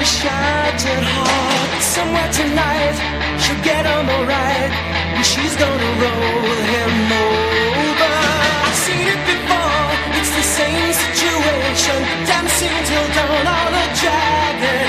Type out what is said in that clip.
a shattered heart. Somewhere tonight She'll get on the right, And she's gonna roll him over. I've seen it before It's the same situation. Dancing till dawn on a dragon